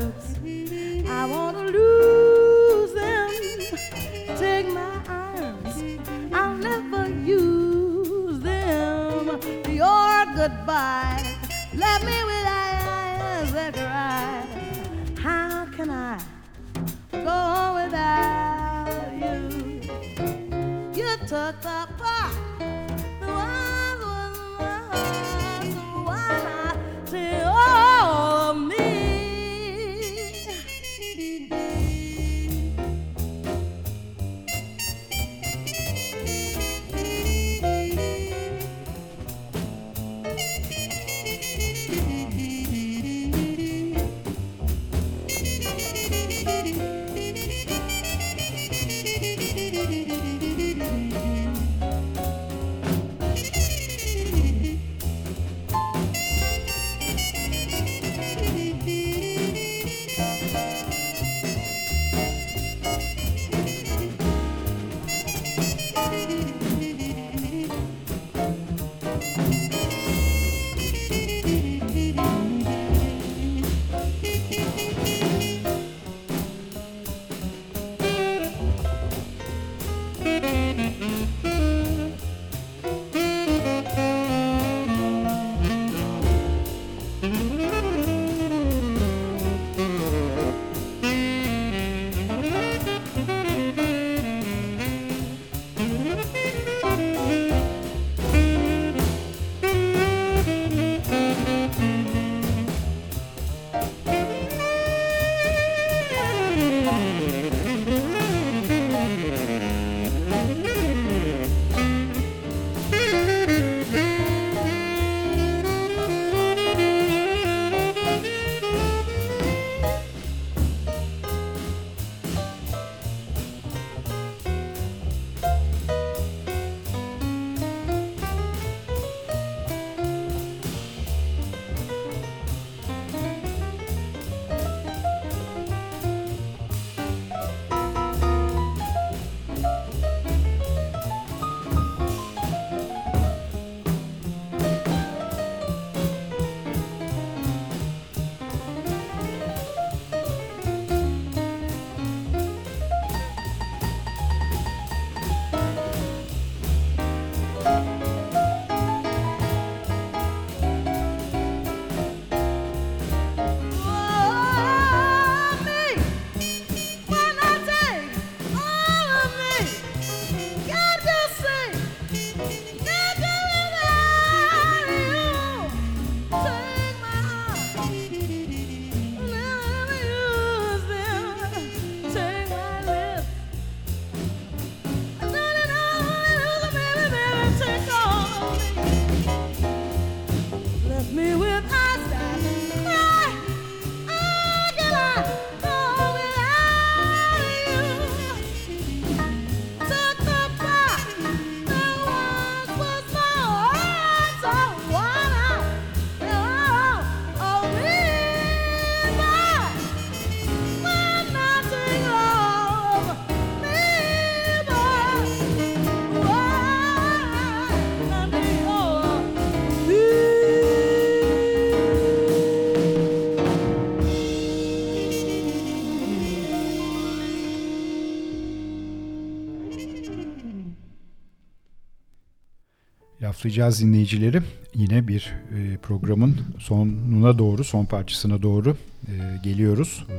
laflayacağız dinleyicileri. Yine bir e, programın sonuna doğru, son parçasına doğru e, geliyoruz. E,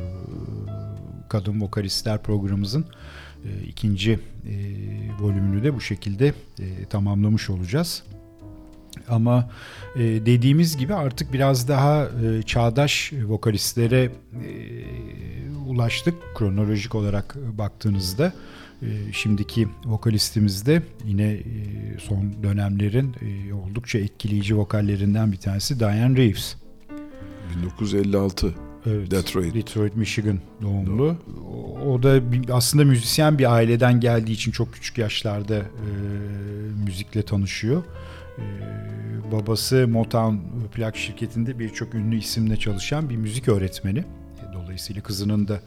Kadın Vokalistler programımızın e, ikinci e, bölümünü de bu şekilde e, tamamlamış olacağız. Ama e, dediğimiz gibi artık biraz daha e, çağdaş vokalistlere e, ulaştık kronolojik olarak baktığınızda. E, şimdiki vokalistimiz de yine e, son dönemlerin e, oldukça etkileyici vokallerinden bir tanesi Diane Reeves. 1956 Evet, Detroit. Detroit, Michigan doğumlu. O, o da aslında müzisyen bir aileden geldiği için çok küçük yaşlarda e, müzikle tanışıyor. E, babası Motown plak şirketinde birçok ünlü isimle çalışan bir müzik öğretmeni. Dolayısıyla kızının da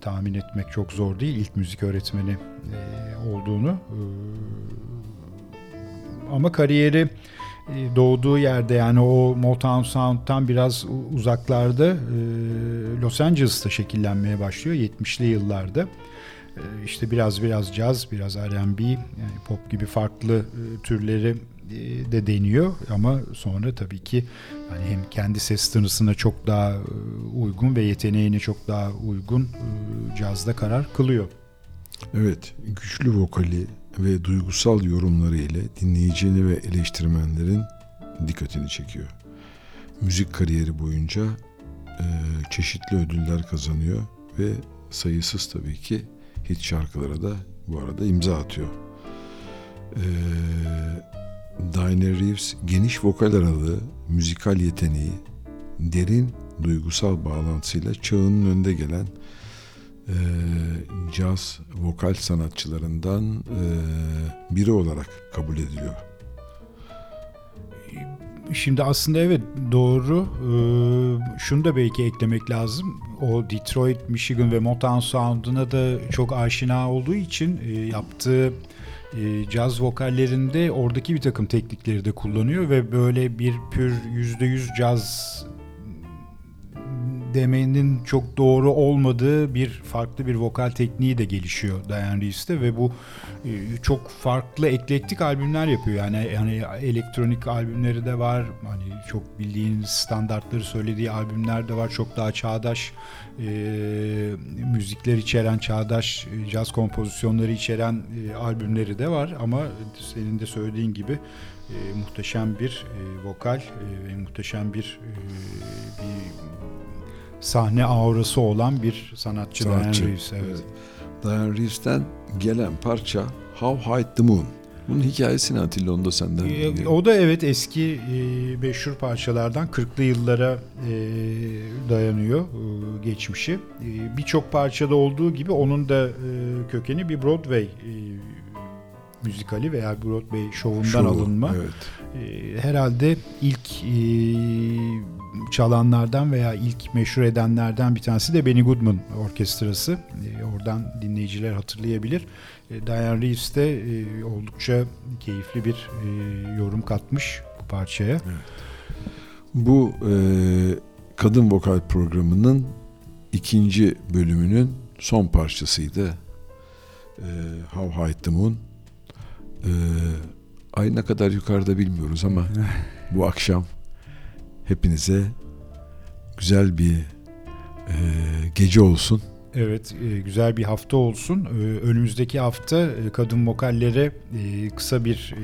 tahmin etmek çok zor değil ilk müzik öğretmeni e, olduğunu. E, ama kariyeri e, doğduğu yerde yani o Motown Sound'tan biraz uzaklarda e, Los Angeles'ta şekillenmeye başlıyor 70'li yıllarda. E, İşte biraz biraz caz, biraz R&B, yani pop gibi farklı türleri de deniyor ama sonra tabii ki yani hem kendi ses tınısına çok daha e, uygun ve yeteneğine çok daha uygun e, cazda karar kılıyor. Evet, güçlü vokali ve duygusal yorumları ile dinleyicini ve eleştirmenlerin dikkatini çekiyor. Müzik kariyeri boyunca e, çeşitli ödüller kazanıyor ve sayısız tabii ki hit şarkılara da bu arada imza atıyor. E, Diane Reeves geniş vokal aralığı, müzikal yeteneği, derin duygusal bağlantısıyla çağının önde gelen e, caz vokal sanatçılarından e, biri olarak kabul ediliyor. Şimdi aslında evet doğru. Ee, şunu da belki eklemek lazım. O Detroit, Michigan ve Motown Sound'una da çok aşina olduğu için e, yaptığı e, caz vokallerinde oradaki bir takım teknikleri de kullanıyor ve böyle bir pür yüzde yüz caz demenin çok doğru olmadığı bir farklı bir vokal tekniği de gelişiyor Diane Reeves'te ve bu e, çok farklı eklektik albümler yapıyor. Yani yani elektronik albümleri de var. Hani çok bildiğin standartları söylediği albümler de var. Çok daha çağdaş e, müzikler içeren, çağdaş e, caz kompozisyonları içeren e, albümleri de var ama senin de söylediğin gibi e, muhteşem bir e, vokal e, ve muhteşem bir e, bir sahne aurası olan bir sanatçı, Sanatçı, Diane Reeves. Evet. evet. Diane Reeves'ten gelen parça How High the Moon. Bunun hikayesini Atilla onu da senden Ee, dinleyelim. O da evet eski e, meşhur parçalardan 40'lı yıllara e, dayanıyor e, geçmişi. E, Birçok parçada olduğu gibi onun da e, kökeni bir Broadway e, müzikali veya Broadway şovundan Şovu, alınma. Evet. E, herhalde ilk e, çalanlardan veya ilk meşhur edenlerden bir tanesi de Benny Goodman Orkestrası. E, oradan dinleyiciler hatırlayabilir. E, Diane Reeves de e, oldukça keyifli bir e, yorum katmış bu parçaya. Bu e, kadın vokal programının ikinci bölümünün son parçasıydı. E, How High the Moon. E, ay ne kadar yukarıda bilmiyoruz ama bu akşam hepinize güzel bir e, gece olsun. Evet, e, güzel bir hafta olsun. E, önümüzdeki hafta e, kadın vokallere e, kısa bir e,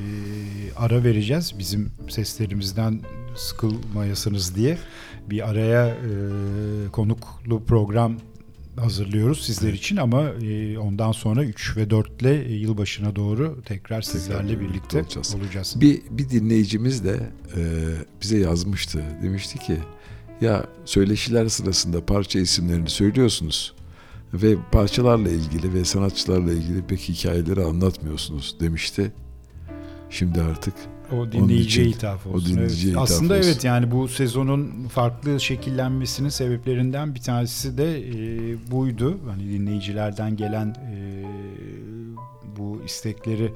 ara vereceğiz. Bizim seslerimizden sıkılmayasınız diye bir araya e, konuklu program hazırlıyoruz sizler için ama e, ondan sonra 3 ve 4 ile e, yılbaşına doğru tekrar sizlerle birlikte birlikte olacağız. olacağız. Bir, bir dinleyicimiz de e, bize yazmıştı. Demişti ki ya söyleşiler sırasında parça isimlerini söylüyorsunuz ve parçalarla ilgili ve sanatçılarla ilgili pek hikayeleri anlatmıyorsunuz demişti. Şimdi artık O dinleyiciye için- hitap o olsun. dinleyiciye evet. hitap Aslında olsun. evet yani bu sezonun farklı şekillenmesinin sebeplerinden bir tanesi de e, buydu. Hani dinleyicilerden gelen e, bu istekleri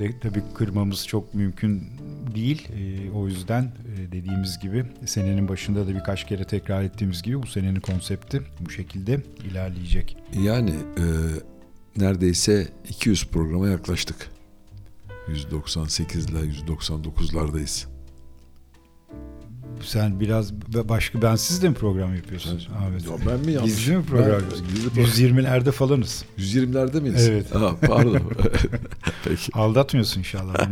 de tabii kırmamız çok mümkün değil. E, o yüzden e, dediğimiz gibi senenin başında da birkaç kere tekrar ettiğimiz gibi bu senenin konsepti bu şekilde ilerleyecek. yani e, neredeyse 200 programa yaklaştık. 198 ile 199'lardayız. Sen biraz başka bensiz de mi program yapıyorsun? Evet. Ya ben mi yanlış? Gizli mi program yapıyorsun? 120'lerde falanız. 120'lerde miyiz? Evet. Ha, pardon. Peki. Aldatmıyorsun inşallah.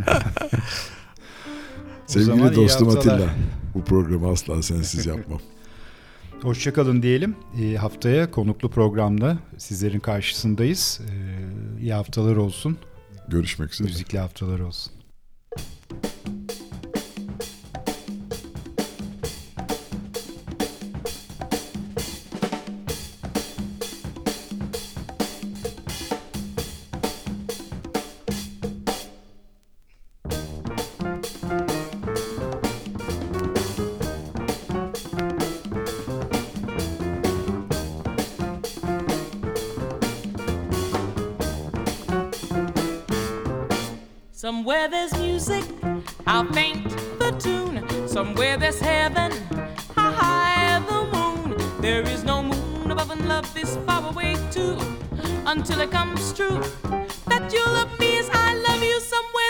Sevgili dostum Atilla. Bu programı asla sensiz yapmam. Hoşçakalın diyelim. E, haftaya konuklu programda sizlerin karşısındayız. E, iyi haftalar olsun. Görüşmek üzere. Müzikli haftalar olsun. Somewhere there's heaven, how high the moon. There is no moon above and love is far away too. Until it comes true that you love me as I love you. Somewhere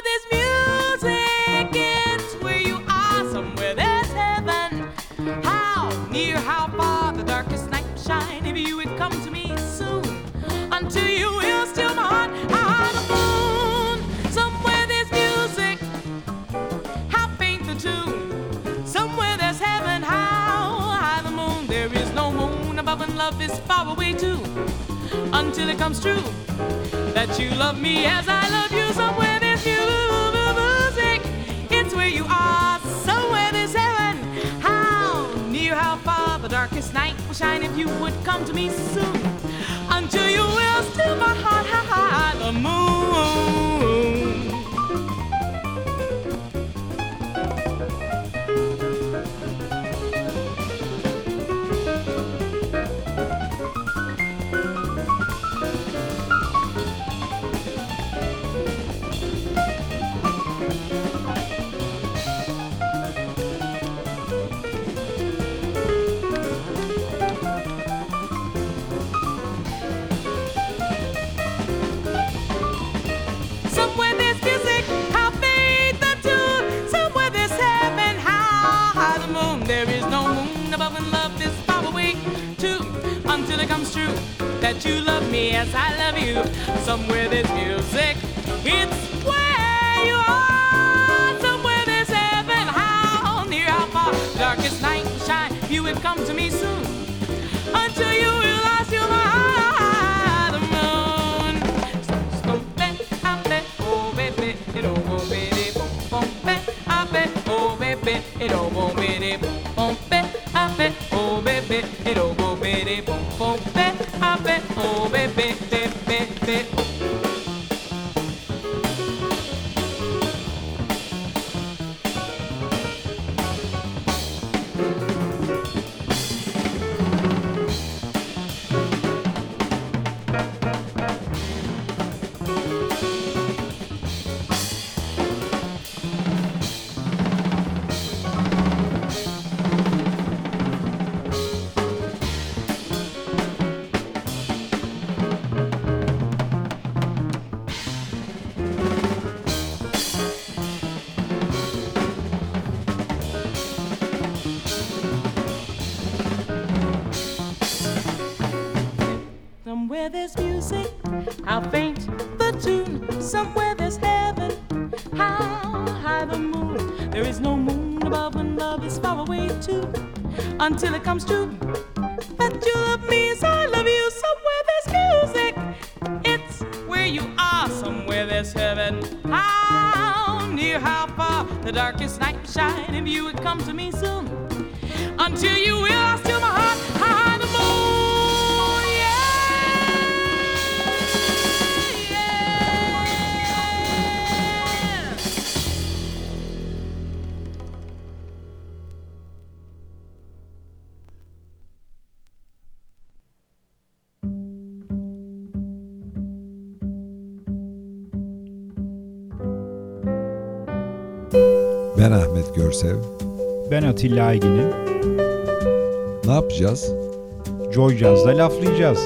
love is far away too. Until it comes true that you love me as I love you. Somewhere there's music, it's where you are. Somewhere there's heaven, how near, how far the darkest night will shine if you would come to me soon. Until you will still my heart, how high the moon. Comes true that you love me as I love you. Somewhere there's music, it's where you are. Somewhere there's heaven, how near, how far. Darkest night will shine. You would come to me soon. Until you realize you're my the moon. Oh baby, it oh baby, boom baby, I bet oh baby, it oh baby, boom baby, I bet oh baby, it oh bere bom bom, bé, a bé, bebê. Until it comes true that you love me as I love you. Somewhere there's music, it's where you are. Somewhere there's heaven, how near, how far. The darkest night shine if you would come to me soon. Atilla Aygin'im. Ne yapacağız? Joy Jazz'da laflayacağız.